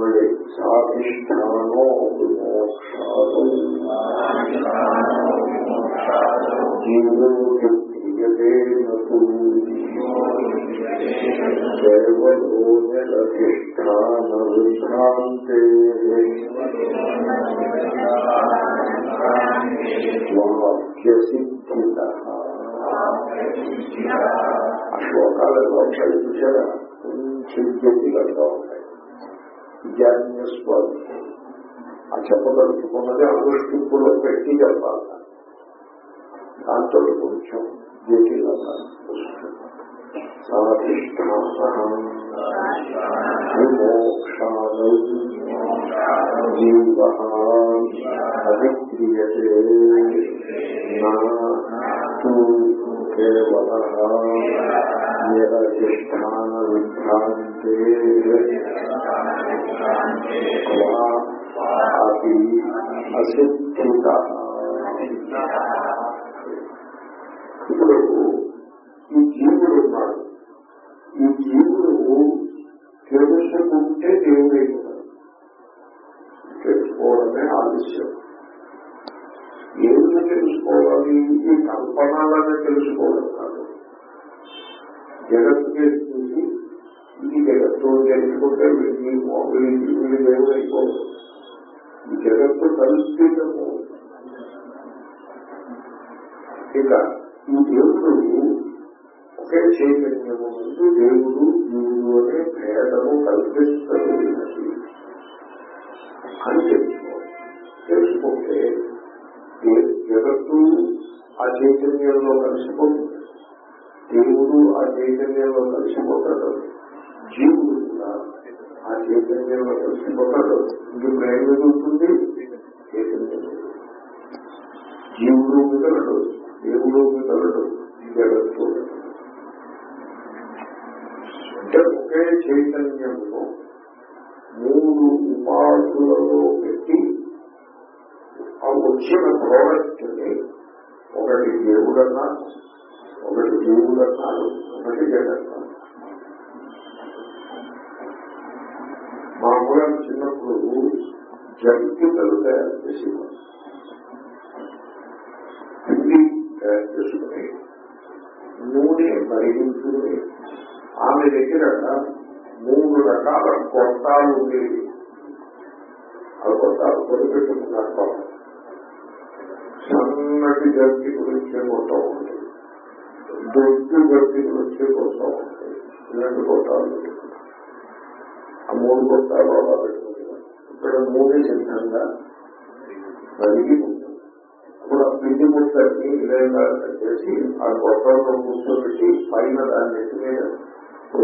మళ్ళీ సాధిష్టానో నిరధిష్టాన విభ్రాంతే వాక్యసిద్ధిత ఆ శ్లోకాలు ఎలా ఉంటాయి చూసారా కొంచెం జటిలంగా ఉంటాయి విద్యాన్య స్వరూపం ఆ చెప్పదలుచుకున్నది అనుష్ఠింపులో పెట్టి చెప్పాలి. దాంతో కొంచెం జటిలంగా సాధిష్టాన కేవల నిరధిష్టాన విభ్రాంతే అసిద్ధిత ఇప్పుడు ఈ జీవుడు ఉన్నాడు. ఈ జీవుడు తెలుసుకుంటే దేవుడే తెలుసుకోవడమే ఆలస్యం. ఏమి తెలుసుకోవాలి? ఈ కల్పనలనే తెలుసుకోవడం కాదు. జగత్తు జగత్తుకే చూసి ఈ జగత్తు తెలుసుకుంటే వీడికి వీడికి వీడి దేవుడు అయిపోదు ఈ జగత్తు కల్పితము ఇక ఈ దేవుడు ఒకే చైతన్యము ముందు దేవుడు జీవుడు అనే భేదము కల్పిస్తుంది. అని తెలుసుకోవాలి తెలుసుకుంటే జగత్తు ఆ చైతన్యంలో కలిసిపోతుంది. దేవుడు ఆ చైతన్యంలో కలిసిపోతాడు. జీవుడు కూడా ఆ చైతన్యంలో కలిసిపోతాడు. ఇది ప్రేమ ఉంటుంది చైతన్యం జీవుడు మిగలడు దేవుడు మిగలడు జగత్తు అంటే ఒకే చైతన్యంలో మూడు ఉపాధులలో పెట్టి ఆ వచ్చిన ప్రోడక్ట్ని ఒకటి దేవుడన్నా ఒకటి జీవుల కాదు ఒకటి మా మూలం చిన్నప్పుడు జంతికలు తయారు చేసేవారు పిండి తయారు చేసుకుని నూనె మరిగించుకుని ఆమె దగ్గర మూడు రకాల కొట్టాలు ఉండేవి. ఆ కొట్టాలు కొనిపెట్టుకున్నారు సన్నటి జంతి గురించి కొట్టం ఉండేది దొడ్డు గట్టి వచ్చే కోసం రెండు గొట్టాలు ఆ మూడు గొట్టాలు అలా పెట్టుకుంటున్నారు ఇక్కడ మూడే సిద్ధంగా కలిగి ఇప్పుడు ఆ పిండి ముట్టని విధంగా చేసి ఆ కొట్టంలో కూర్చోబెట్టి పైన దాన్ని మీద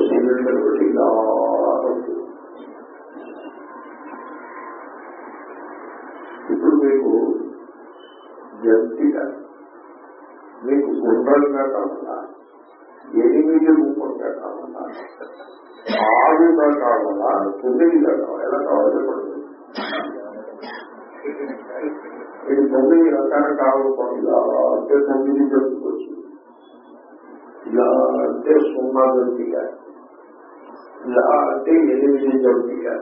సిలిండర్ పెట్టి ఇలా ఇప్పుడు మీకు జంతిగా మీకు గుండ్రంగా కాకుండా ఎనిమిది రూపంగా కాకుండా ఆరుగా కాకుండా తొమ్మిదిగా కావాలి ఎలా కావాలి చెప్పండి. ఇది తొమ్మిది రకాల కావాలి ఇలా అంటే తొమ్మిది జంతుకోవచ్చు ఇలా అంటే సున్నా జంతిగా. ఇలా అంటే ఎనిమిది జంతిగా.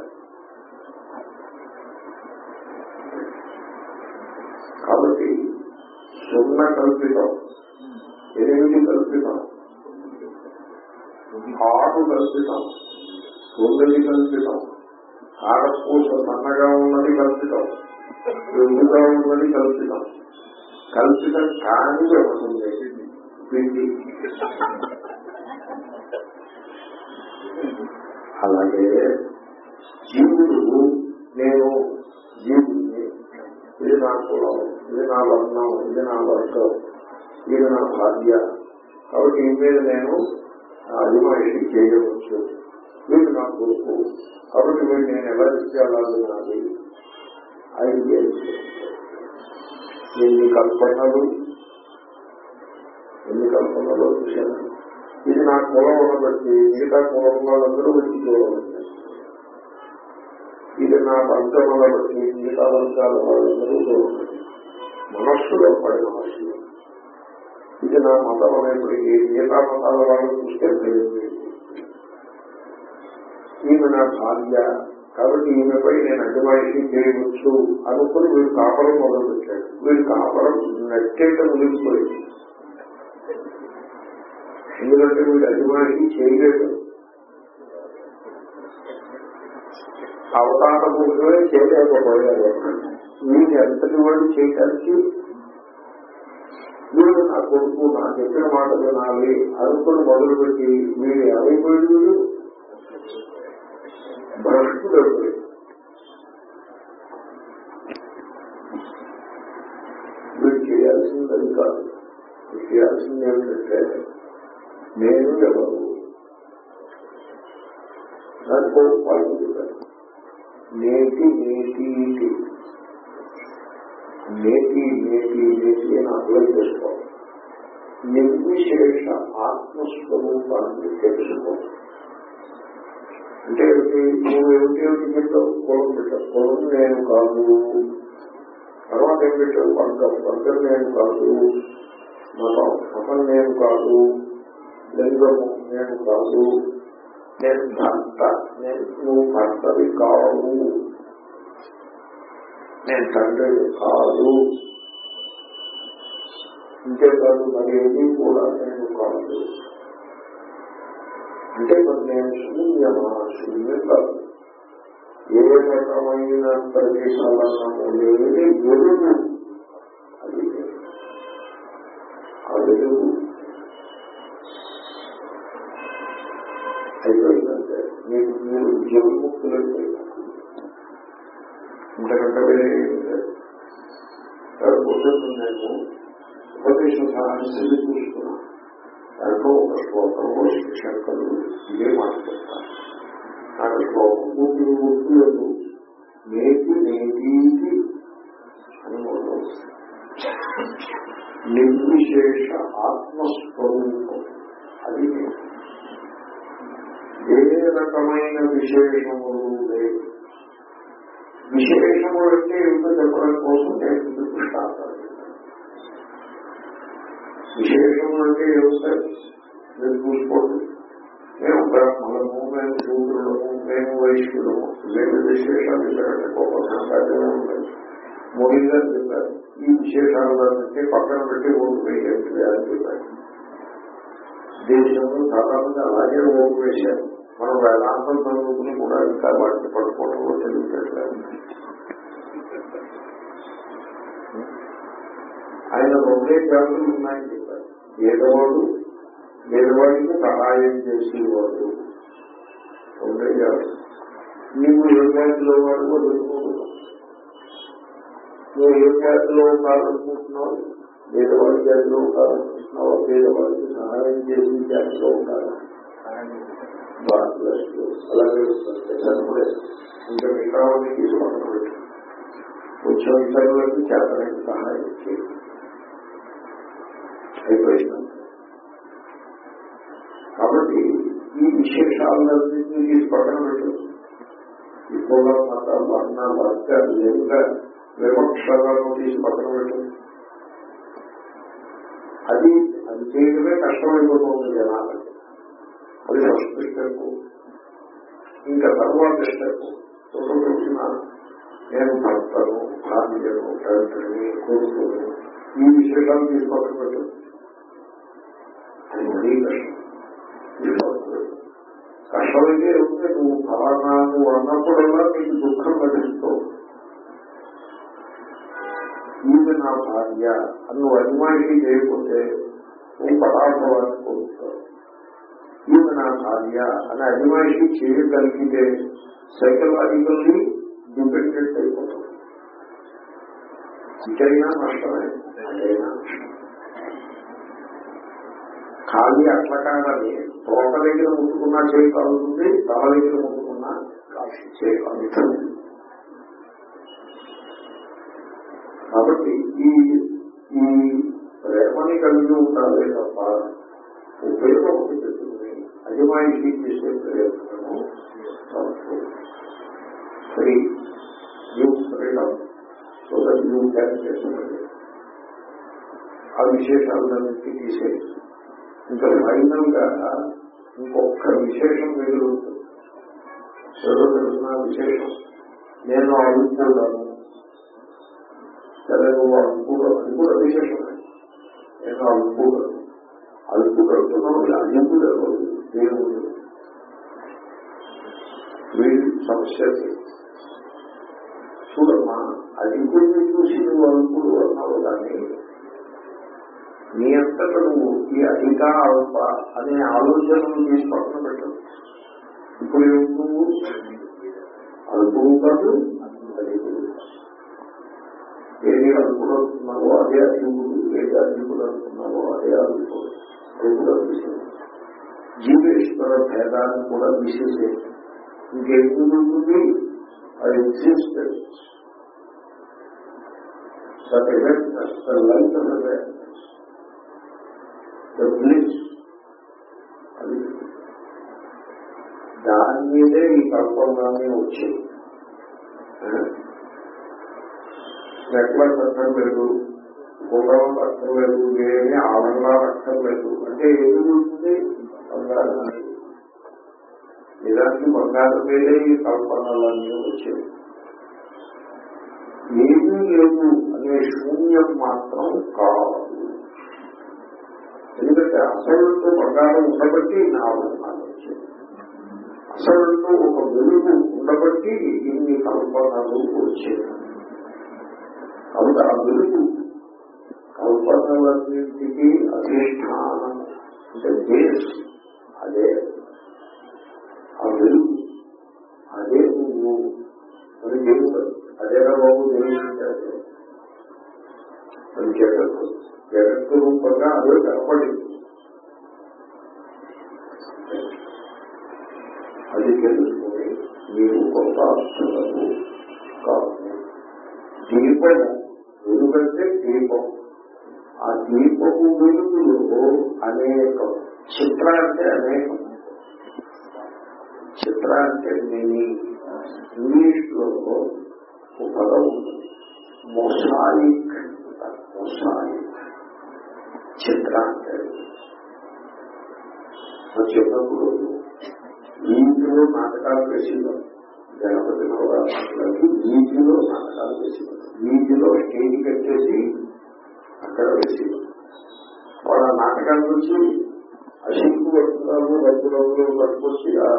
కాబట్టి సున్నా కల్పితం ఏమిటి కల్పితం? ఆరు కల్పితం సుందరి కల్పితం ఆడపూస సన్నగా ఉన్నది కల్పితం ఎందుగా ఉన్నది కల్పితం. కల్పితం కాని ఉంటుంది పిండి. అలాగే జీవుడు నేను జీవుడిని ఇది నా కులం ఇది నా వర్ణం ఇది నా వర్గం. ఇది నా భార్య కాబట్టి ఈ మీద నేను అధిమహిషి చేయవచ్చు. వీడు నా కొడుకు. కాబట్టి వీడు నేను ఎలా తీసుకెళ్ళాలి ఐదు ఎన్ని కల్పనలు? ఎన్ని కల్పనలు? చూశాను ఇది నా కులం ఉన్నబట్టి మిగతా కులం వాళ్ళందరూ వచ్చి చూడవచ్చు ఇది నా వర్గముల బట్టి మిగతా వర్గాల వాళ్ళందరూ చూడవచ్చు మనస్సులో పడిన మనస్సులో ఇది నా మతం అనేప్పటికీ మిగతా మతాల వాళ్ళు చూస్తే ఈమె నా భార్య. కాబట్టి ఈమెపై నేను అడ్డమాయిషీ చేయవచ్చు అనుకుని వీడు కాపరం మొదలు పెట్టాడు వీడు కాపరం నెట్టేట మునిగిపోయింది ఎందుకంటే వీడు అడ్డమాయిషీ చేయలేదు. అవతార పురుషులే చేయలేకపోయారు వీడు ఎంతటి వాడు చేయటానికి వీడు నా కొడుకు నా చెప్పిన మాట వినాలి. అనుకుని మొదలుపెట్టి వీడు ఏమైపోయింది వీడు భ్రష్టుడు అయిపోయింది వీడు చేయాల్సింది కాదు చేయాల్సింది ఏమిటంటే నేను ఎవరు? దానికో పాయింట్ చెప్పారు నేటి నేటి. నేటి నేటి నేటి అని అర్థం చేసుకోవాలి. నిర్విశేష ఆత్మస్వరూపాన్ని తెలుసుకోవాలి. అంటే ఏమిటి నువ్వు ఏమిటి ఏమిటి పెట్టావు? కులం పెట్టావు. కులం నేను కాదు. తర్వాత ఏం పెట్టావు? వర్గం. వర్గం నేను కాదు. మతం. మతం నేను కాదు. లింగము నేను కాదు. నేను భర్త నేను నువ్వు భర్తవి కావు నేను తండ్రి కాదు. ఇంకేకాదు మరేది కూడా నేను కాదు. అంటే మరి నేను శూన్యమా? శూన్యం కాదు ఏ రకమైన ప్రతిఫలనము లేని వెలుగు శ్లోకంలో శంకరులు ఇదే మాట్లాడతారు నాకు శ్లోకం పూర్తి లేదు నేతి అని నిర్విశేష ఆత్మస్వరూపం. అది ఏ రకమైన విశేషములు లేవు. విశేషములు అంటే ఏమిటో చెప్పడం కోసం నేను విశేషములు అంటే ఏమిటో? మీరు చూసుకోండి. మేము బ్రహ్మలము మేము శూద్రులము మేము వైశ్యులము లేని విశేషాలు ఇద్దరంటే గొప్ప సాధ్యమే ఉన్నాయి మోడీగా చెప్పారు. ఈ విశేషాలన్నింటి పక్కన పెట్టి ఓటు వేయండి అని చెప్పారు. దేశంలో చాలా మంది అలాగే ఓటు వేశారు. మనం వేదాంతం చదువుకుని కూడా ఇంకా వాటిని పట్టుకోవడంలో తెలియట్లేదు. ఆయన రెండే జాతులు ఉన్నాయని చెప్పారు. పేదవాడు పేదవాడికి సహాయం చేసేవాడు రెండే జాతులు నీవు ఏ జాతిలో వాడు తెలుసుకోవాలి నువ్వు ఏ జాతిలో ఉండాలనుకుంటున్నావు పేదవాడి జాతిలో ఉండాలనుకుంటున్నావు పేదవాడికి సహాయం చేసే జాతిలో ఉండాలి అలాగే చదువులే ఇంకా మిగతా వాళ్ళకి తీసుకుంటున్నాడు వచ్చిన ఇతరులకి చేతనకి సహాయం చేయాలి అయిపోయింది కాబట్టి ఈ విశేషాలన్నింటినీ తీసి పక్కన పెట్టు ఈ మత వర్ణ వర్గ లింగ వివక్షలను తీసి పక్కన పెట్టు. అది అది చేయడమే కష్టమైపోతుంది జనాలకి అది ఫస్ట్ స్టెప్ ఇంకా తర్వాత స్టెప్ చూసిన నేను భర్తను భార్యను తండ్రిని కొడుకుని ఈ విశేషాలు తీసి పక్కన అది మరీ కష్టం. కష్టమైతే ఉంటే నువ్వు ఫలానా నువ్వు అన్నప్పుడల్లా నీకు దుఃఖం లభిస్తూ ఈమె నా భార్య అని నువ్వు అభిమానికి చేయకపోతే నువ్వు పదార్థవాన్ని పొందుతావు ఈమె నా భార్య అని అభిమానికి చేయగలిగితే సైకలాజికల్లీ డిపెండెంట్ అయిపోతావు. ఇదైనా నష్టమే. అదైనా నష్టం ఖాళీ అట్లా కాదని తోట దగ్గర ముట్టుకున్నా చేయి కాలుతుంది తల దగ్గర ముట్టుకున్నా చేయి కాలుతుంది. కాబట్టి ఈ ఈ ప్రేమని కలిగి ఉండాలి తప్ప ఉపయోగం ఒకటి పెట్టుకుని అజమాయిషీ చేసే ప్రయత్నము free you freedom so that you can చేస్తున్నది ఆ విశేషాలన్నింటినీ తీసేది ఇంకా ఫైనల్గా ఇంకొక విశేషం మిగులుతుంది ఏదో విశేషం? నేను అడుగుతున్నాను సరే నువ్వు అడుగుడు అది కూడా విశేషమే నేను అడుగుడు అడుగు కడుతున్నావు అడుగుడు దేవుడు వీడి సమస్య చూడమ్మా అది అధికుడిని చూసి నువ్వు అడుగుడు అన్నావు కానీ నీ అంతట నువ్వు ఈ అధిక అల్ప అనే ఆలోచనలు తీసి పక్కన పెట్టదు ఇప్పుడు నువ్వు అల్పము కాదు అధికుడు ఏది అల్పుడు అనుకున్నావో అదే అధికుడు ఏది అధికుడు అనుకున్నావో అదే అల్పుడు అది కూడా విషయం జీవేశ్వర భేదాన్ని కూడా విశేషే ఇంకేమి ఉంటుంది అది existence that event, the light of the the bliss. అది దాని మీదే ఈ కల్పనలన్నీ వచ్చాయి నెక్లెస్ అక్కర్లేదు గుండం అక్కర్లేదు ఏమీ ఆలంగాలు అక్కర్లేదు అంటే ఏది ఉంటుంది? బంగారం నిజానికి బంగారం మీదే ఈ కల్పనలన్నీ వచ్చాయి ఏమీ లేదు అనే శూన్యం మాత్రం కావాలి ఎందుకంటే అసలుతో బంగారం ఉండబట్టి నా అవసరాలు అసలుతో ఒక వెలుగు ఉండబట్టి ఇన్ని కల్పనలు వచ్చాయి. కాబట్టి ఆ వెలుగు కల్పనలన్నింటికి అధిష్టానం అంటే బేస్ అదే విధంగా అదే కనపడింది అది తెలుసుకుని మీరు కొంత అర్థులకు కాదు దీపము ఎందుకంటే దీపం. ఆ దీపము వెలుగులో అనేకం చిత్ర అంటే అనేకం. చిత్ర అంటే మినీ ఇంగ్లీష్లో ఒక పదం ఉంది మొసాయిక్ మొసాయిక్ చిత్ర అంటే చెప్పినప్పుడు వీధిలో నాటకాలు వేసేవారు గణపతి నవరాత్రులకి వీధిలో నాటకాలు వేసేవారు వీధిలో స్టేజ్ కట్టేసి అక్కడ వేసేవారు వాళ్ళ నాటకాల నుంచి అశింకు వస్త్రాలు రంగురంగులు పట్టుకొచ్చి ఆ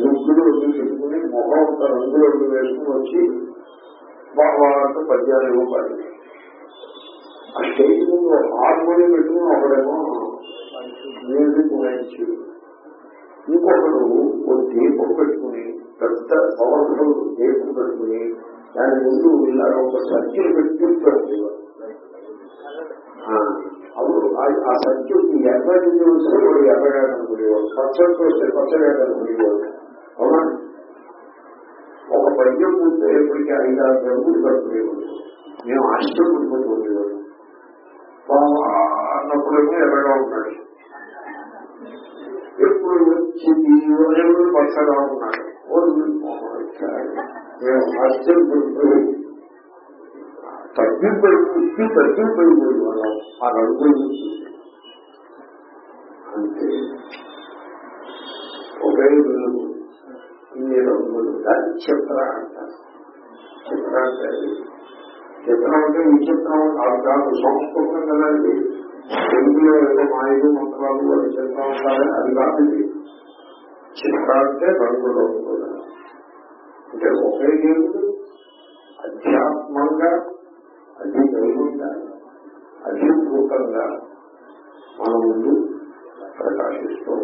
ముగ్గులు పెట్టుకుని మొహం ఒక రంగురంగు వేసుకుని వచ్చి వాళ్ళతో పద్యాలు ఇవ్వబడింది ఆ స్టేజ్ ముందు హార్మోనియం పెట్టుకుని ఒకడేమో మ్యూజిక్ వాయించి ఇంకొకడు ఒక దీపం పెట్టుకుని పెద్ద పవర్ఫుల్ దీపం పెట్టుకుని దాని ముందు ఇలా ఒక సర్కిల్ పెట్టి కూర్చోండి అప్పుడు ఆ సర్కిల్ ఎర్రని చూస్తే వాడు ఎర్రగా కనుకునేవాడు పచ్చడి చూస్తే పచ్చగా కనుకునేవాడు అవునా? ఒక పద్యం పూర్తయ్యేప్పటికీ ఐదారు గంటలు కనుకునేవాడు మేము ఆశ్చర్యపడిపోతూ ఉండేవాడు అన్నప్పుడేమో ఎర్రగా ఉన్నాడు ఎప్పుడు వచ్చింది ఎవరు పచ్చగా ఉన్నాడు. మేము ఆశ్చర్యపడిపోయి తగ్గిపోయి ఉత్తి తగ్గిపోయి వాళ్ళం ఆ రంగు అంటే ఒకే వెలుగు ఇన్ని రంగులు. దాన్ని చిత్ర అంటారు. చిత్ర అంటే చిత్రం అంటే విచిత్రం కాదు కాదు. సంస్కృతం కదండి. తెలుగులో ఏదో మాయలు మంత్రాలు అది చిత్రం ఉంటారని అది కాదు ఇది. చిత్ర అంటే రంగులు అంటే ఒకే దేవుడు అధ్యాత్మంగా అది దైవంగా అధిభూతంగా మన ముందు ప్రకాశిస్తూ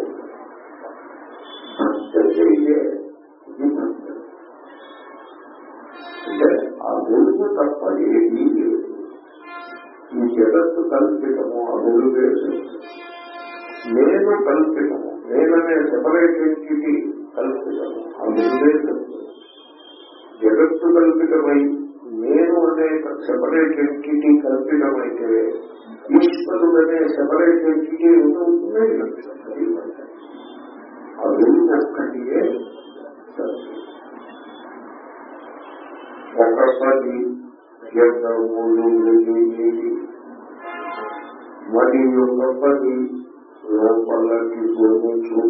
తెలిసే ఆ తప్ప ఏమీ లేదు. ఈ జగత్తు కల్పితము ఆ వెలుగే నేను కల్పితము నేననే సెపరేట్ ఎంటిటీ కల్పితము ఆ వెలుగే జగత్తు కల్పితమై నేను అనే సెపరేట్ ఎంటిటీ కల్పితమైతే ఈశ్వరుడనే అనే సెపరేట్ ఎంటిటీ ఉంటుంది ఆ వెలుగు ఒక్కటియే ఒకసారి జగములు మరియు ఒకటి లోపలకి గోచు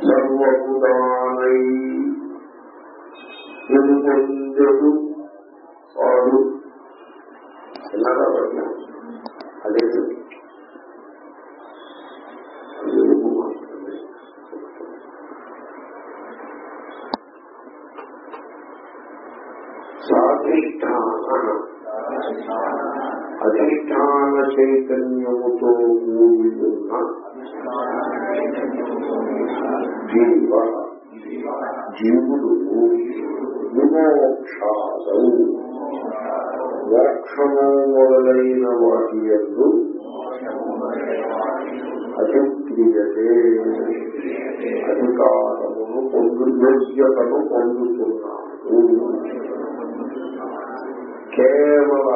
సర్వభూతానై ఎదుపొందడు వాడు ఎలా పద్యం చైతన్యముతో కూడి ఉన్న జీవ జీవుడు విమోక్షాదౌ మోక్షము మొదలైన వాటి ఎందు అతిక్రియతే అధికారమును పొందు యోగ్యతను పొందుతున్నాడు. కేవల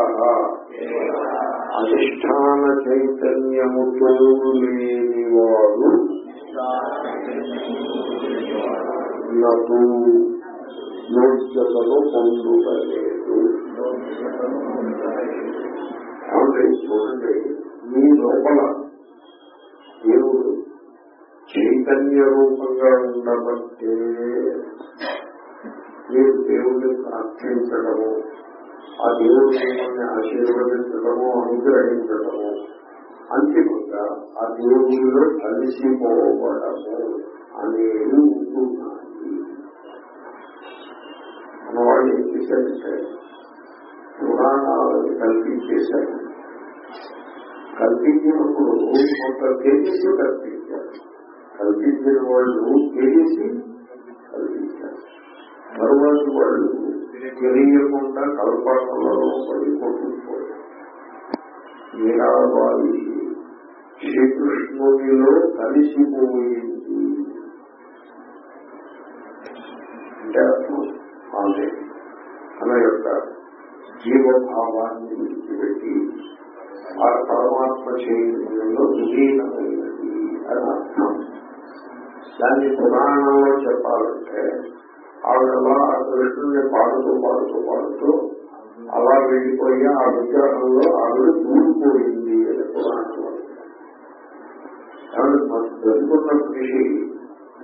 అధిష్టాన చైతన్యముతో లేనివాడు నటు యోగ్యతను పొందుతలేదు అంటే చూడండి మీ లోపల దేవుడు చైతన్య రూపంగా ఉండబట్టే మీరు దేవుడిని ప్రార్థించడము ఆ దేవుడు మిమ్మల్ని ఆశీర్వదించడము అనుగ్రహించడము అంతిమంగా ఆ దేవుడిలో కలిసిపోవడము అనేవి ఉంటున్నాయి. మన వాళ్ళు ఏం చేశారంటే పురాణాలను కల్పించేశారు. కల్పించినప్పుడు కొంత తేజస్సు కల్పించారు. కల్పించిన వాళ్ళు తేజస్సి కల్పించారు. తరువాత వాళ్ళు తెలియకుండా కల్పనలలో పడిపోతుంటారు మీరాబాయి శ్రీకృష్ణునిలో కలిసిపోయింది. అంటే అర్థం ఆమె తన యొక్క జీవభావాన్ని విడిచిపెట్టి ఆ పరమాత్మ చైతన్యంలో విలీనమైనది అని అర్థం. దాన్ని పురాణంలో చెప్పాలంటే ఆవిడలా ఆ కృష్ణుని పాడుతూ పాడుతూ పాడుతూ అలా వెళ్ళిపోయి ఆ విగ్రహంలో ఆవిడ దూరిపోయింది అని పురాణంలో ఆవిడ బతుకున్న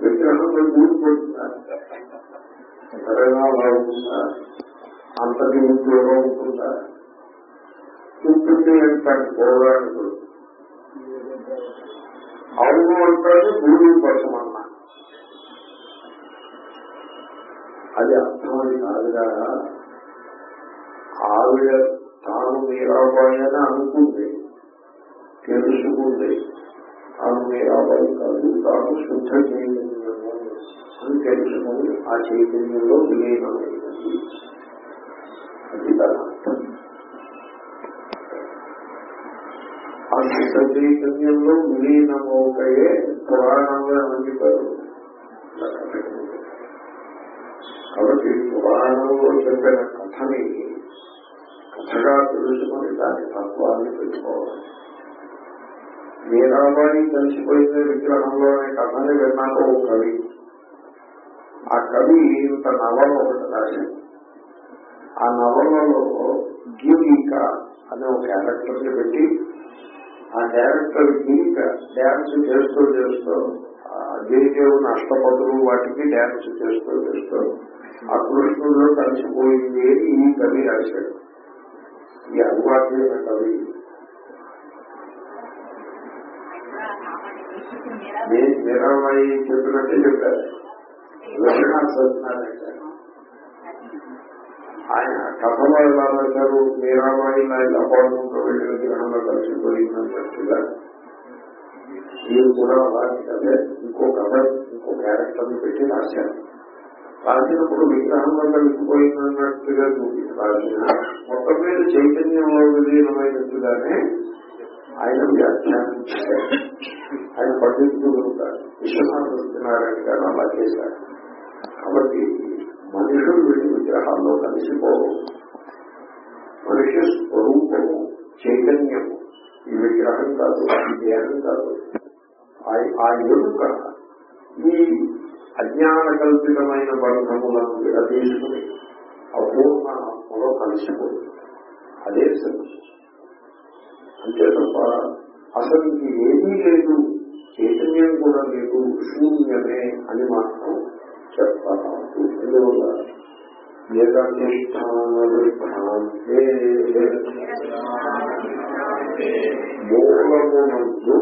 విగ్రహంలో దూరిపోతుందా ఎవరైనా అలా ఉంటుందా అంతటి ఉద్యోగం ఉంటుందా? ఉంటుంది అంటాడు పౌరాణికుడు అవును అంటాడు భూమి పరచమన్నా అది అర్థమని కాదుగా ఆవిడ తాను మీరాబాయి అని అనుకుంది తెలుసుకుంది. తాను మీరాబాయి కాదు తాను శుద్ధ చైతన్యము అని తెలుసుకుని ఆ చైతన్యంలో విలీనమైనది. అది అర్థం. ఆ శుద్ధ చైతన్యంలో విలీనమవుతాయే పురాణంగా ఏమంటారు పురాణంలో చెప్పిన కథని కథగా తెలుసుకుని దాని తత్వాన్ని తెలుసుకోవాలి. మీరాబాయి కలిసిపోయిన విగ్రహంలో అనే కథని విన్నాక ఓ కవి. ఆ కవి ఇంత నవల ఒకటి రాశాడు. ఆ నవలలో గీలిక అనే ఒక క్యారెక్టర్ని పెట్టి ఆ క్యారెక్టర్ గీలిక డ్యాన్స్ చేస్తూ చేస్తూ గిరిదేవుని అష్టపదులు వాటికి డ్యాన్స్ చేస్తూ చేస్తూ ఆ కృష్ణుడు కలిసిపోయింది అని ఈ కవి రాశాడు. ఈ అనువాదమైన కవి. నిరవై చెప్పినట్టే చెప్పారు. లక్ష్మణ్ సత్యనారాయణ ఆయన కథలో ఎలా రాశారు? మీరాబాయి ఇలా పాడుకుంటూ వెళ్ళిన గ్రహంలో కలిసిపోయిందన్నట్టుగా మీరు కూడా అలాంటి కథే ఇంకో కథ ఇంకో క్యారెక్టర్ పెట్టి రాశారు. రాసినప్పుడు విగ్రహంలో కలిసిపోయిందన్నట్టుగా చూపి రాసిన మొత్తం మీద చైతన్యంలో విలీనమైనట్టుగానే ఆయన వ్యాఖ్యానం చేశారు ఆయన పట్టించుకుంటారు విశ్వనాథ సత్యనారాయణ గారు అలా చేశారు కాబట్టి మనుషులు వీటి విగ్రహాల్లో కలిసిపోవు మనిషి స్వరూపము చైతన్యము ఈ విగ్రహం కాదు ఈ దేహం కాదు ఆ ఎరుక ఈ అజ్ఞాన కల్పితమైన బంధములను విడదీసుకుని అపూర్ణాత్మలో కలిసిపోతుంది అదే సత్యం. అంతే తప్ప అసలు ఇంక ఏమీ లేదు చైతన్యం కూడా లేదు శూన్యమే అని మాత్రం చెప్తాను ఎందువల్ల? మూలమునందు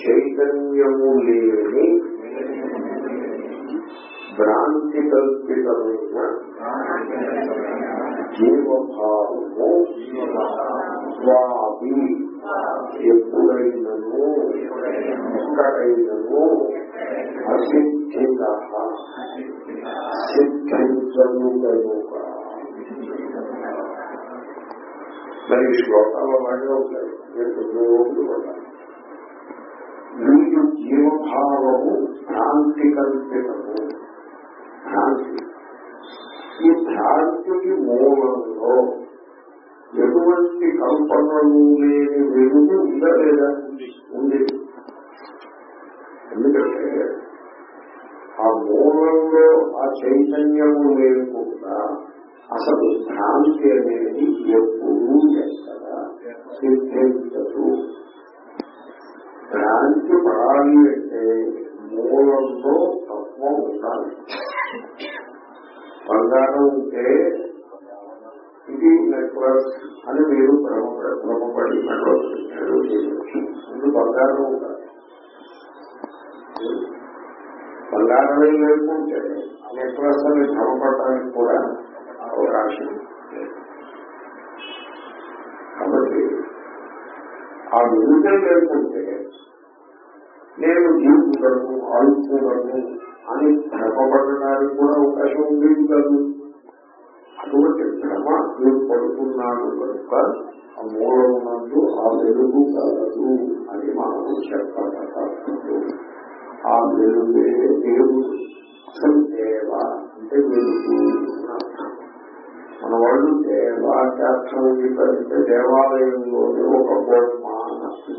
చైతన్యము లేని భ్రాంతి కల్పితమైన జీవభావము స్వామి ఎప్పుడైనను ఎక్కడైనను అసిద్ధిత సిద్ధించను మరి శ్లోకాలు అలాగే ఉంటాయి. నేను రోజులు పడ్డాను. వీరు జీవభావము భ్రాంతి కల్పితము భ్రాంతి ఈ భ్రాంతికి మూలంలో ఎటువంటి కల్పనలు లేని వెలుగు ఉందా లేదా ఉంది ఎందుకంటే ఆ మూలంలో ఆ చైతన్యము లేకుండా అసలు భ్రాంతి అనేది ఎప్పుడూ ఎక్కడ సిద్ధించదు. భ్రాంతి పడాలి అంటే మూలంలో తత్వం ఉండాలి. బంగారం ఉంటే ఇది నెట్వర్క్ అని మీరు భ్రమపడి నెక్లెస్ చేయవచ్చు ముందు బంగారం ఉండాలి. బంగారమే లేకుంటే నెట్వర్క్ అని భ్రమపడటానికి కూడా అవకాశం కాబట్టి ఆ వెలుగే లేకుంటే నేను జీవించడము ఆడుకోవడము అని భ్రమపడడానికి కూడా అవకాశం ఉండేది కాదు. అటువంటి భ్రమ నేను పడుతున్నాను కనుక ఆ మూలమునందు ఆ వెలుగు కలదు అని మనము చెప్పగలదు ఆ వెలుగే దేవుడు అసలు దేవ అంటే వెలుగు మన వాళ్ళు దేవాచార్థం చెప్పారంటే దేవాలయంలోనే ఒక బొమ్మ అన్నట్టు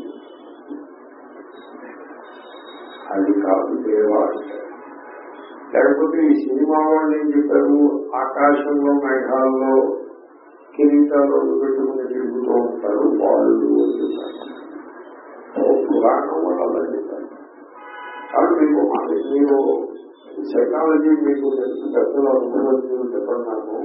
అది కాదు దేవా అంటే లేకపోతే ఈ సినిమా వాళ్ళు ఏం చెప్పారు ఆకాశంలో మేఘాల్లో కిరీటాలు పెట్టుకుని తిరుగుతూ ఉంటారు వాళ్ళు పురాణం వాళ్ళు అలా చెప్పారు. కాబట్టి మీకు మీరు సైకాలజీ మీకు తెలుసు పెద్దలు అనుభవం చెప్పన్నాను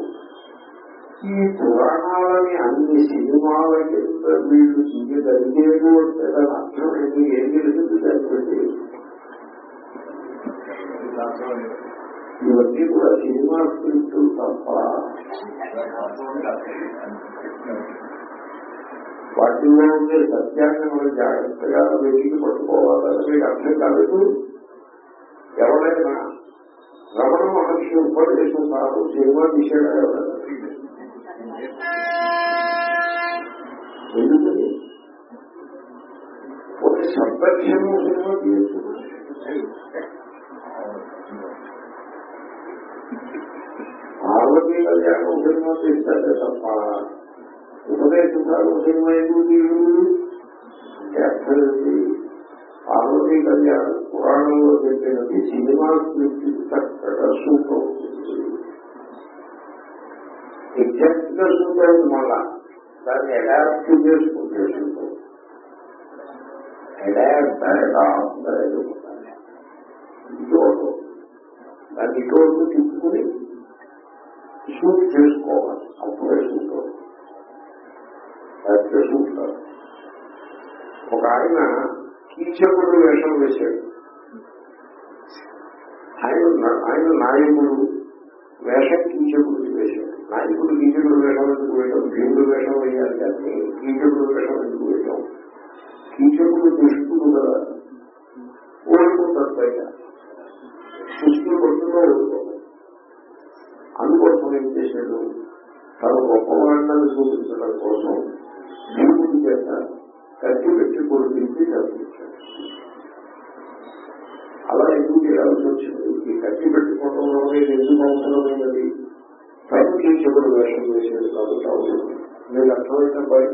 ఈ పురాణాలని అన్ని సినిమాలకి వీళ్ళు ఇది జరిగేది అంటే దాని అర్థం ఏంటి? ఏం తెలిసింది దాన్ని ఇవన్నీ కూడా సినిమా స్క్రిప్ట్ తప్ప వాటిల్లో ఉండే సత్యాన్ని మనం జాగ్రత్తగా వెతికి పట్టుకోవాలని మీకు అర్థం కాలేదు. ఎవరైనా రమణ మహర్షి ఉపదేశం కాదు సినిమా తీసాడా ఎవరైనా ఎందుకని? ఒక సంపర్శము సినిమా తీయచ్చు. పార్వతీ కళ్యాణం సినిమా తీస్తాడే తప్ప ఉపదేశించాలి సినిమా ఎందుకు తీయదు పార్వతీ కళ్యాణం పురాణంలో చెప్పినది సినిమా స్క్రిప్ట్ చక్కగా సూట్ అవుతుంది ఎగ్జాక్ట్గా సూట్ అయింది మళ్ళా. దాన్ని అడాప్ట్ చేసుకుంటే సూట్ అవుతుంది అడాప్ట్ అడాప్ట్ దాన్ని ఇటు తిప్పుకుని షూట్ చేసుకోవాలి అప్పుడే షూట్ అవుతుంది షూట్ కాదు ఒక ఆయన కీచకుడు వేషం వేశాడు ఆయన ఆయన నాయకుడు వేషం కీచకుడు వేశాడు నాయకుడు కీచకుడు వేషం ఎందుకు వేయడం భీముడు వేషం వేయాలి కానీ కీచకుడు వేషం ఎందుకు వేయడం కీచకుడు దుష్టుడు కదా ఓడిపోతాడు పైగా సృష్టి కొట్టులో ఓడిపోతాడు అందుకోసం ఏం చేశాడు తన గొప్పవాళ్ళని సూచించడం కోసం భీముడి చేత కట్టి పెట్టి పొడిపించి చదివించాడు అలా ఎందుకు చేయాల్సి వచ్చింది? ఈ కట్టి పెట్టుకోవడంలోనే ఎందుకు అవసరమైనది పైకి కీచకుడు వేషం వేసేది కాబట్టి అవసరం నేను అర్థమైన బయట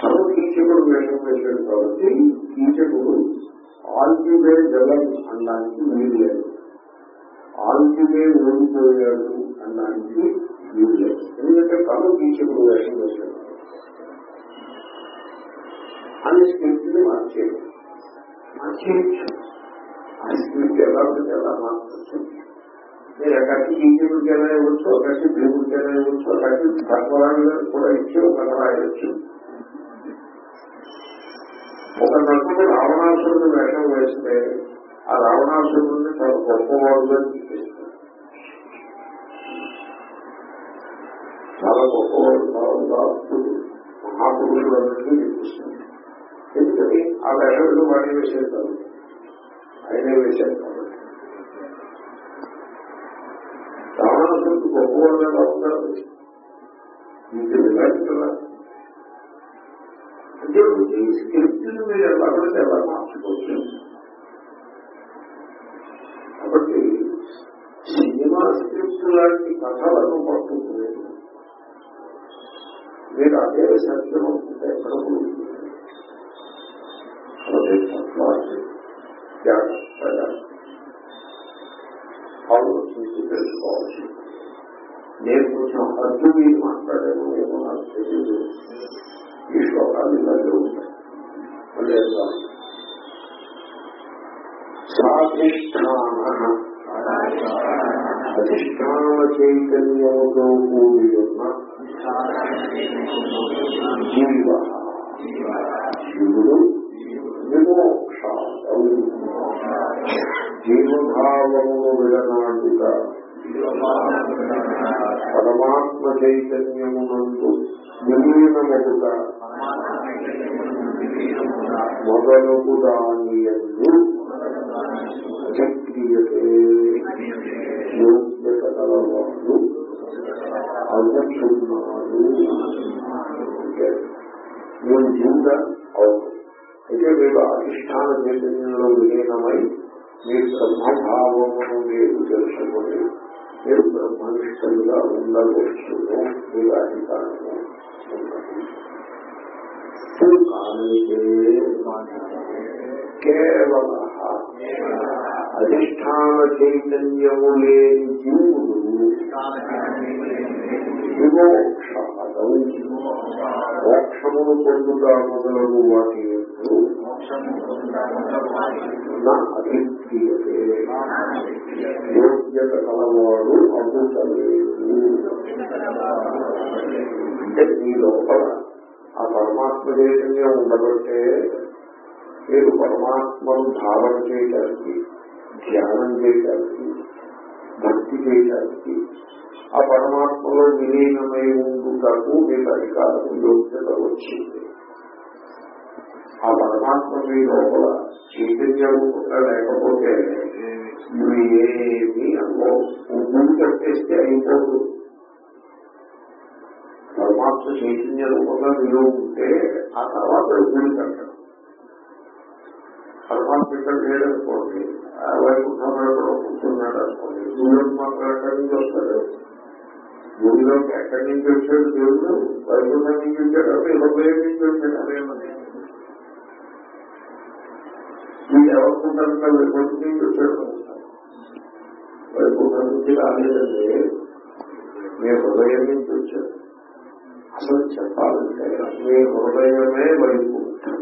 తను కీచకుడు వేషం వేసాడు ఆల్జీవే జగన్ అనడానికి మీరు లేదు. ఆల్జీవే ఓడిపోయాడు అనడానికి మీరు లేదు. ఎందుకంటే కళ్ళు కీచకుడు వేషం వేశాడు అని స్క్రిప్ట్ని మార్చేయడం. మార్చేయచ్చు. ఆ స్క్రిప్ట్ ఎలా ఉంటుంది ఎలా మార్చచ్చు. మీరు అక్కడికి ఈజీకైనా ఇవ్వచ్చు అక్కడికి భీముడికైనా ఇవ్వచ్చు అక్కడికి ధర్మరాజు కూడా ఇచ్చి ఒక కథ రాయవచ్చు. ఒక నటుడు రావణాసురుడు వేషం వేస్తే ఆ రావణాసురుడిని తన గొప్పవాడుగా చూపిస్తారు చాలా గొప్పవాడు చాలా దాస్తుడు మహాపురుషుడు అన్నట్టు చూపిస్తుంది ఎందుకని ఆ వేషంలో వాడే వేసేది ఆయనే వేసేది రావణాసురుడు గొప్పవాడు ఎలా ఉంటారు మీకు కదా అంటే ఈ స్క్రిప్ట్ని మీరు ఎలా పడితే ఎలా మార్చుకోవచ్చు. కాబట్టి సినిమా స్క్రిప్ట్ లాంటి కథలను పట్టుకునేది మీరు అదే సత్యం అనుకుంటే ఎక్కడ జాగ్రత్తగా ఆలోచించి తెలుసుకోవాల్సి నేను కొంచెం అర్థం మీరు మాట్లాడాను ఏమో నాకు తెలియదు. ఈ శ్లోకాలు ఇలా ఉంటాయి మళ్ళీ సాధిష్టాన అధిష్టాన చైతన్యముతో కూడి ఉన్న జీవ జీవుడు విమోక్ష జీవభావమును విడనాడుట పరమాత్మ చైతన్యమునందు విలీనమగుట మొదలగు దానియందు ప్రక్రియతే యోగ్యత గలవాడు అందుచున్నాడు నేను జీవుగా అవును. అయితే మీరు అధిష్టాన చైతన్యంలో విలీనమై మీరు బ్రహ్మభావమును మీరు తెలుసుకుని మీరు బ్రహ్మనిష్టంగా ఉండవచ్చు. మీరు అధికారము. కేవల అధిష్టాన చైతన్యము లేని జీవుడు విమోక్షాదం మోక్షమును పొందుగా మొదలగు వాటి యోగ్యత కలవాడు అమృతలేదు అంటే మీ లోపల ఆ పరమాత్మ చైతన్యం ఉండబట్టే మీరు పరమాత్మను ధారణ చేయడానికి ధ్యానం చేయడానికి భక్తి చేయడానికి ఆ పరమాత్మలో విలీనమై ఉండుటకు మీకు అధికారం యోగ్యత వచ్చింది. ఆ పరమాత్మ మీ లోపల చైతన్యం లేకపోతే ఇవి ఏమి అనుభవం? గుడి కట్టేస్తే అయిపోదు పరమాత్మ చైతన్య రూపంగా మీరు ఉంటే ఆ తర్వాత గుడి కట్టడం. పరమాత్మ ఇక్కడ లేదనుకోండి ఆ వైకుంఠంలో కూర్చున్నాడు అనుకోండి గుడిలోకి మాత్రం ఎక్కడి నుంచి వస్తాడు. గుడిలోకి ఎక్కడి నుంచి వచ్చాడు దేవుడు వైకుంఠం నుంచి వచ్చాడు అదే హృదయం నుంచి వచ్చాడు అదేమని మీరు ఎవరుకుంటారంటే వైకుంఠం నుంచి వచ్చాడు వైకుంఠం నుంచి రాలేదండి మీ హృదయం నుంచి వచ్చాడు. అసలు చెప్పాలంటే మీ హృదయమే వైకుంఠం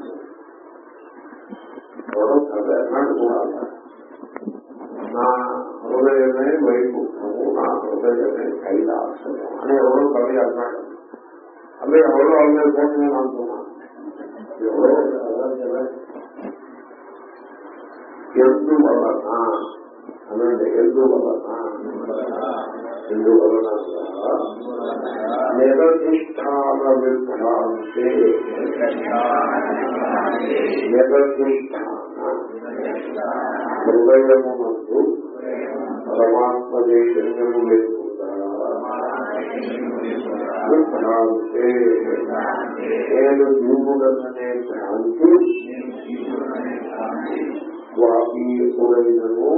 నా హృదయమే వైకుంఠము నా హృదయమే కైలాసము అని ఎవరో కవి అన్నాడు అదే ఎవరో అన్నారు పోటీ నేను అంటున్నాను ఎవరో ఎందువలన అనండి ఎందువలన ఎందువలన నిరధిష్టాన విభ్రాంతే నిరధిష్టాన హృదయమునందు పరమాత్మ చైతన్యము లేకుండా విభ్రాంతే నేను జీవుడననే భ్రాంతి స్వామీయుడైనను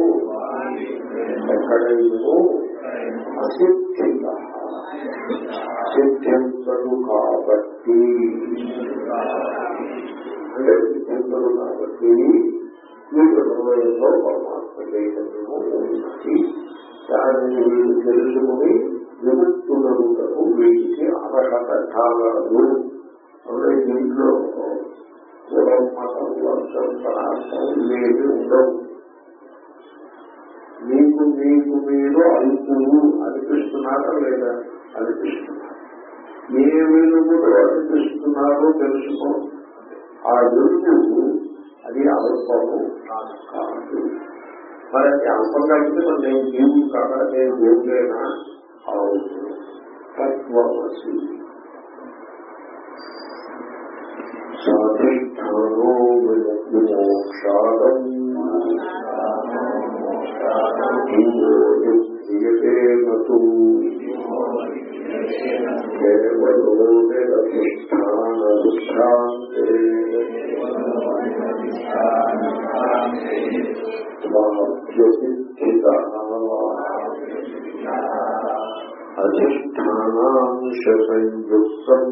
ఎక్కడైనను అసిద్ధిత సిద్ధించడు కాబట్టి. అంటే సిద్ధించడు కాబట్టి మీ హృదయంలో పరమాత్మ చైతన్యము ఉన్నది. దానిని వీళ్ళు తెలుసుకుని విముక్తులకు వీటికి అర్హత కాగలదు అంటే దీంట్లో లేదు ఉండవు మీకు మీకు మీరు అల్పులు అనిపిస్తున్నారా లేదా అనిపిస్తున్నారు ఏ వెలుగులో అనిపిస్తున్నారో తెలుసుకో. ఆ వెలుగు అది అల్పము కాదు మరి అది అల్పం మరి నేను జీవు కాక నేను దేవుడేనా? అవును. తత్వమసి. సాధిష్టానో విమోక్షాదం క్రియతే నతు కేవలో స్వాభ్యసిద్ధిత అధిష్టానాంశ సంయుక్తం.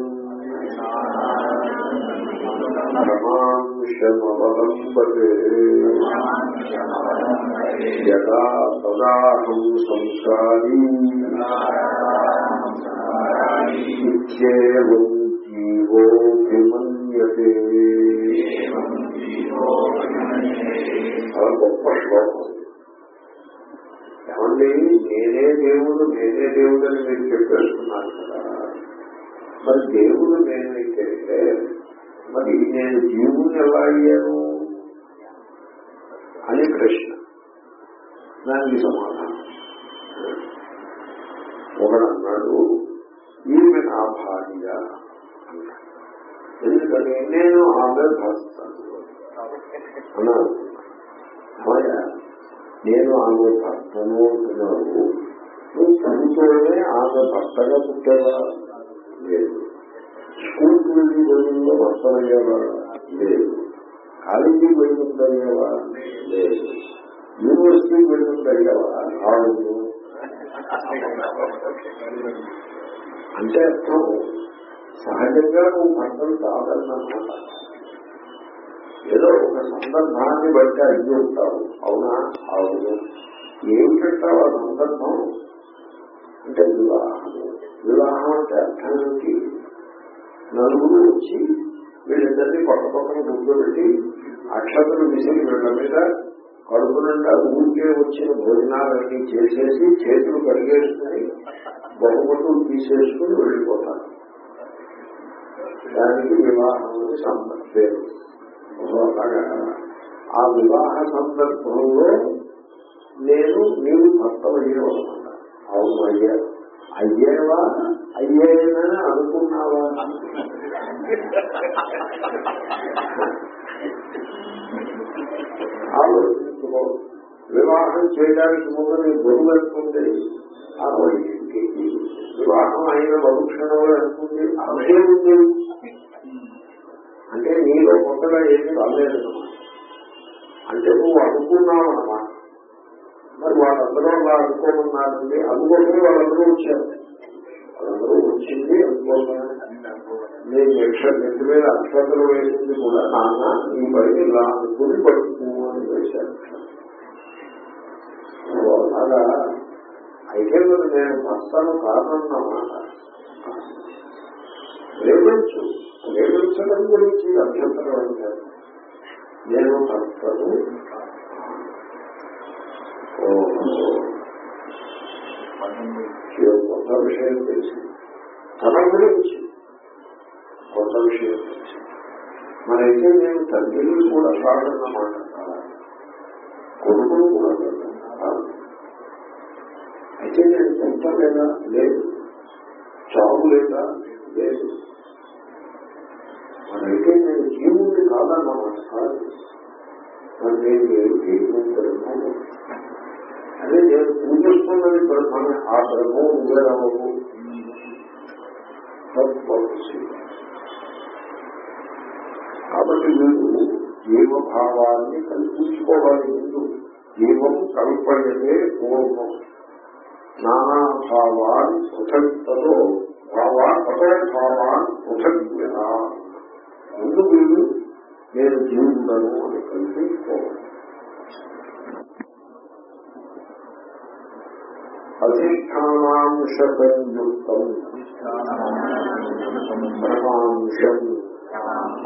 యదా తదాహం సంసారీ. ఇత్యేవం జీవోభిమన్యతే. చాలా గొప్ప శ్లోకం ఏమండి? నేనే దేవుడు నేనే దేవుడు అని మీరు చెప్పేస్తున్నారు కదా. మరి దేవుడు నేనైతే మరి నేను జీవుని ఎలా అయ్యాను? అని ప్రశ్న. దానికి సమాధానం. ఒకడన్నాడు ఈమె నా భార్య అన్నాడు ఎందుకని? నేను ఆమె భర్తను. అన్నాడు. నేను ఆమె భర్తను అంటున్నావు నువ్వు పుట్టుతోనే ఆమె భర్తగా పుట్టేవా? లేదు. స్కూల్కి వెళ్ళి రోజుల్లో భర్తలయ్యేవా లేదు. కాలేజీకి వెళ్ళుందయ్యేవా లేదు. యూనివర్సిటీకి వెళ్ళుందయ్యేవా అవును అంటే అర్థం. సహజంగా నువ్వు భర్తలు కాదన్నమాట ఏదో ఒక సందర్భాన్ని బట్టి అడిగి ఉంటావు. అవునా? అవును ఏమిటంటావు ఆ సందర్భం? అంటే వివాహం. వివాహం అంటే అర్థం ఏంటి నలుగురు వచ్చి వీళ్ళిద్దరినీ పక్క పక్కన కూర్చోబెట్టి అక్షతలు విసిరి వీళ్ళ మీద కడుపు ఊరికే వచ్చిన భోజనాలన్నీ చేసేసి చేతులు కడిగేసుకుని బహుమతులు తీసేసుకుని వెళ్ళిపోతారు. దానికి వివాహం సందర్భేరు ఆ వివాహ సందర్భంలో నేను నీవు భర్త అయ్యేవన్నమాట అవును అయ్యా. అయ్యేవా? అయ్యేనని అనుకున్నావా? ఆలోచించుకో వివాహం చేయడానికి ముందు నీ బరువు ఎంతుంది అరవై కేజీ వివాహం అయిన మరుక్షణంలో ఎంతుంది అరవై ఉంది. అంటే నీలో కొత్తగా ఏమీ రాలేదు. అంటే నువ్వు అనుకున్నావు అన్నమాట మరి వాళ్ళందరూ అలా అనుకోమన్నారండి. అందుకోసమే వాళ్ళందరూ వచ్చారు. వాళ్ళందరూ వచ్చింది నేను అక్షర నెత్తి మీద అక్షతలు వేసింది కూడా నాన్న ఈ బయట ఇలా అనుకుని పడుకు అని వేశాను అలాగా అయితే మరి నేను భర్తను కాదన్నమాట ప్రేమించు ప్రేమించడం గురించి అభ్యంతరం అంటే నేను భర్తను కొత్త విషయం తెలిసింది తన గురించి కొత్త విషయం తెలిసింది మరైతే నేను తండ్రిని కూడా కాదన్నమాట కొడుకులు కూడా కాదు. అయితే నేను ఎంత లేదా లేదు. చావు లేదా లేదు. మరైతే నేను జీవుడిని కాదన్నమాట కాదు. నేను ఏమిటి నేను బ్రహ్మము అదే నేను పూజిస్తున్నది బ్రహ్మమే ఆ బ్రహ్మం నువ్వే రావు కాబట్టి మీరు జీవభావాన్ని కల్పించుకోవాలి. ముందు జీవం కల్పయతే పూర్వం. నానాభావాన్ పృథక్తో భావా పదే భావాన్ పృథక్ ముందు మీరు నేను జీవుడను అని కల్పించుకోవాలి. అధిష్టానాంశ సంయుక్తం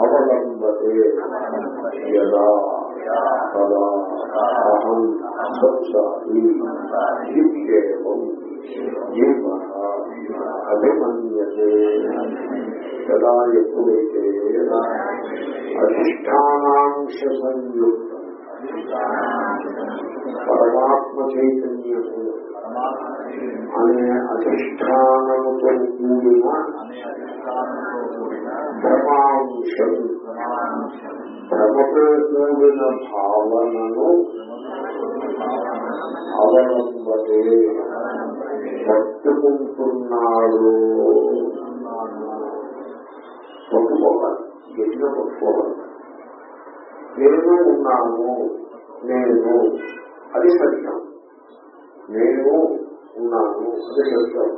అవలంబతే యదా తదా అహం సంసారి ఇత్యేవం జీవ అభిమన్యతే యదా ఎప్పుడైతే అధిష్టానాంశ సంయుక్తం పరమాత్మ చైతన్యము అనే అధిష్టానముతో కూడిన భ్రమాంశం భ్రమతో కూడిన భావనను అవలంబే పట్టుకుంటున్నాడు. పట్టుకోవాలి. గట్టిగా పట్టుకోవాలి. నేను ఉన్నాను నేను. అది సత్యం. నేను ఉన్నాను. అది సత్యం.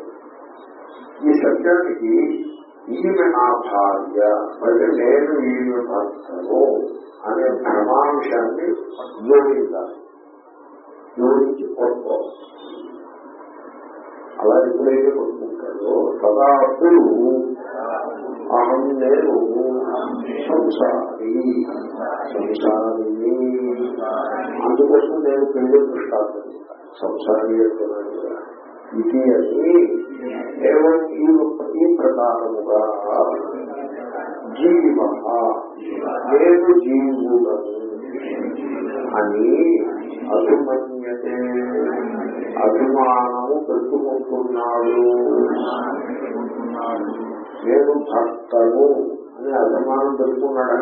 ఈ సత్యానికి ఈమె నా భార్య అంటే నేను ఈమె భర్తను అనే భ్రమాంశాన్ని జోడించాలి. జోడించి కొట్టుకోవాలి అలా ఎప్పుడైతే పట్టుకుంటాడో సదా అప్పుడు అహం నేను సంసారి. సంసారిని అందుకోసం నేను పెళ్ళి దృష్టాంతం సంసారి అంటున్నాను ఇది అని కేవలం ఈ ఈ ప్రకారముగా జీవ నేను జీవుడను అని అభిమన్యతే అభిమాన పెట్టుకుంటున్నాడు నేను భర్తను అని అభిమానం పెట్టుకున్నాడా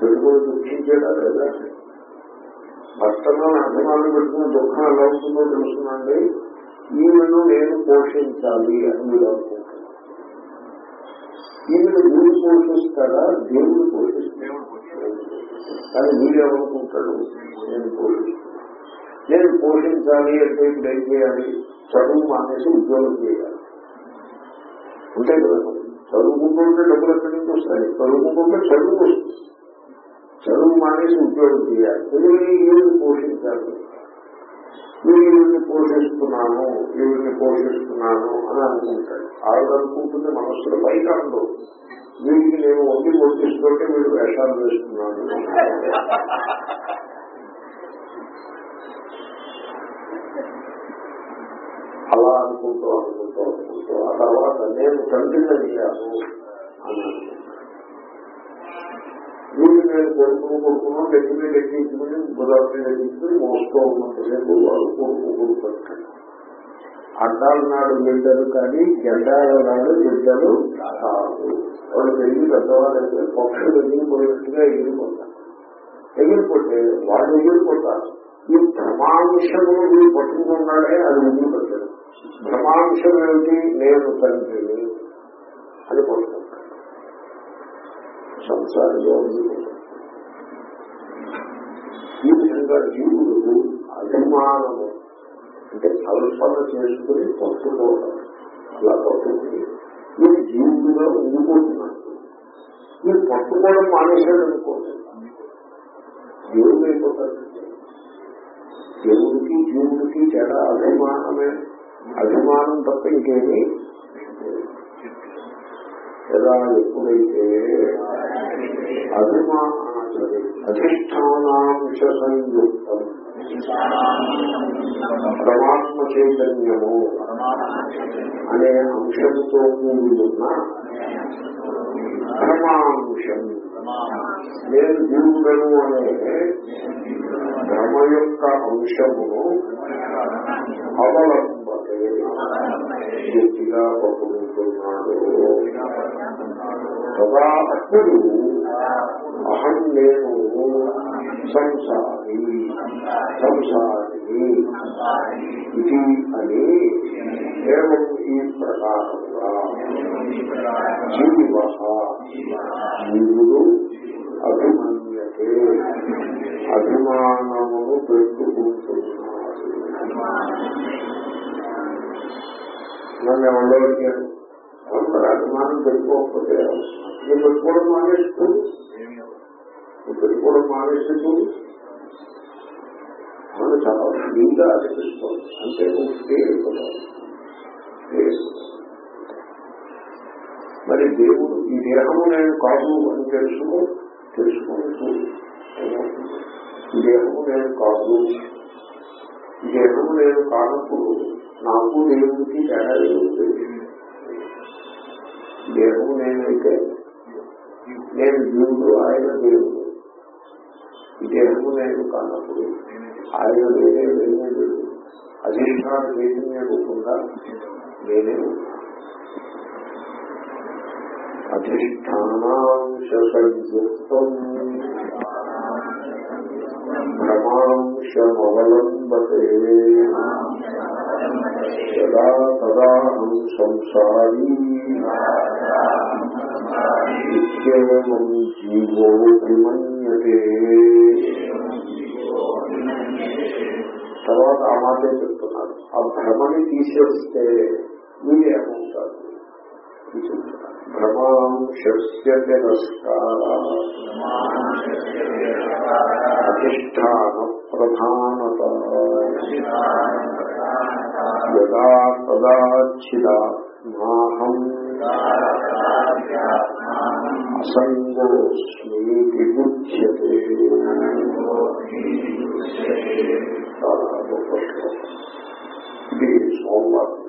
పెట్టుకుని దుఃఖించాడా లేదా? భర్తను అభిమానం పెట్టుకుని దుఃఖం ఎలా వస్తుందో తెలుసునండి. ఈమెను నేను పోషించాలి అని మీరు అనుకుంటున్నాను ఈమెను మీరు పోషిస్తాడా? దేవుడు పోషిస్తాడు. కానీ మీరేమనుకుంటాడు నేను పోషిస్తాను. నేను పోషించాలి అంటే ఇప్పుడు ఏం చేయాలి? చదువు మానేసి ఉద్యోగం చేయాలి. అంతే కదా చదువుకుంటుంటే డబ్బులు ఎక్కడి నుంచి వస్తాయి? చదువుకుంటుంటే చదువు వస్తుంది. చదువు మానేసి ఉద్యోగం చేయాలి. ఎందుకని ఈవిని పోషించాలి. నేను పోషిస్తున్నాను ఈవిని పోషిస్తున్నాను అని అనుకుంటాడు ఆవిడ అనుకుంటుంది మనస్సులో బయట ఉండదు. వీడికి నేను వండి పోషిస్తుంటే వీడు వేషాలు వేస్తున్నాను. అలా అనుకుంటూ అనుకుంటూ అనుకుంటూ ఆ తర్వాత నేను కంటిన్యూ అయ్యాను అని వీళ్ళు నేను కొడుకును కొడుకును లెక్కి మీద ఎక్కించుకుని బుధాల మీద ఎక్కించుకుని మోస్తూ ఉన్నంతసేపు వాళ్ళు కొడుకు కొడుకు అడ్డాల నాడు బిడ్డలు కానీ గడ్డాల నాడు బిడ్డలు కాదు వాళ్ళు పెరిగి పెద్దవాళ్ళైతే పక్షులు ఎగిరిపోయినట్టుగా ఎగిరిపోతారు ఎగిరిపోతే వాళ్ళు ఎగిరిపోతారు ఈ భ్రమాంశమును వీళ్ళు పట్టుకున్నాడే అది వదిలిపెట్టాడు భ్రమాంశం ఏమిటి? నేను తండ్రిని అని కోరుకుంటాను సంసారంలో ఈ విధంగా జీవుడు అభిమానము అంటే కల్పన చేసుకుని పట్టుకోవడం. అలా పట్టుకుని మీరు జీవుడుగా ఉండిపోతున్నారు మీరు పట్టుకోవడం మానేశాడు అనుకోండి. దేవుడు అయిపోతారు దేవుడికి జీవుడికి తేడా అభిమానమే. అభిమానం తప్ప ఇంకేమీ ఎలా ఎప్పుడైతే అభిమాన అధిష్టానాంశ సంయుక్తం పరమాత్మ చైతన్యము అనే అంశంతో కూడి ఉన్న భ్రమాంశం నేను జీవుడను అనే భ్రమ యొక్క అంశమును అవలంబతే గట్టిగా పట్టుకుంటున్నాడు. సదా అప్పుడు అహం నేను సంసారి సంసారిని ఇది అని కేవలం ఈ ప్రకారంగా జీవ జీవుడు అభిమన్యతే అభిమానమును పెట్టుకుంటున్నాడు. నన్ను ఎవరో అడిగారు మరి అభిమానం పెట్టుకోకపోతే నేను పెట్టుకోవడం మానేస్తుంది నువ్వు పెట్టుకోవడం మానేస్తుంది మనం చాలా ఫ్రీగా అనిపిస్తుంది. అంటే నువ్వు ఫ్రీ అయిపోతావు మరి దేవుడు ఈ దేహము నేను కాదు అని తెలుసుకో తెలుసుకుంటూ ఈ దేహము నేను కాదు. ఈ దేహము నేను కానప్పుడు నాకు దేవుడికి తేడా ఏముంది దేహము నేనైతే నేను జీవుడు ఆయన దేవుడు ఈ దేహము నేను కానప్పుడు ఆయన వేరే వేరే లేదు అధిష్టాన చైతన్య రూపంగా నేనే ఉన్నా అధిష్టానాంశయుక్తం భ్రమాంశమవలంబతే యదా తదాహం సంసారీ. ఇత్యేవం జీవో విమన్యతే. తర్వాత ఆ మాటే చెప్తున్నారు? ఆ భ్రమని తీసేస్తే వీళ్ళు ఏమవుతారు? భ్రమాంశస్య తిరస్కార అధిష్టాన ప్రధానత. యదా కదాచిదాత్మాహం అసంగోస్మీతి బుధ్యతే ఇది సోమవారం.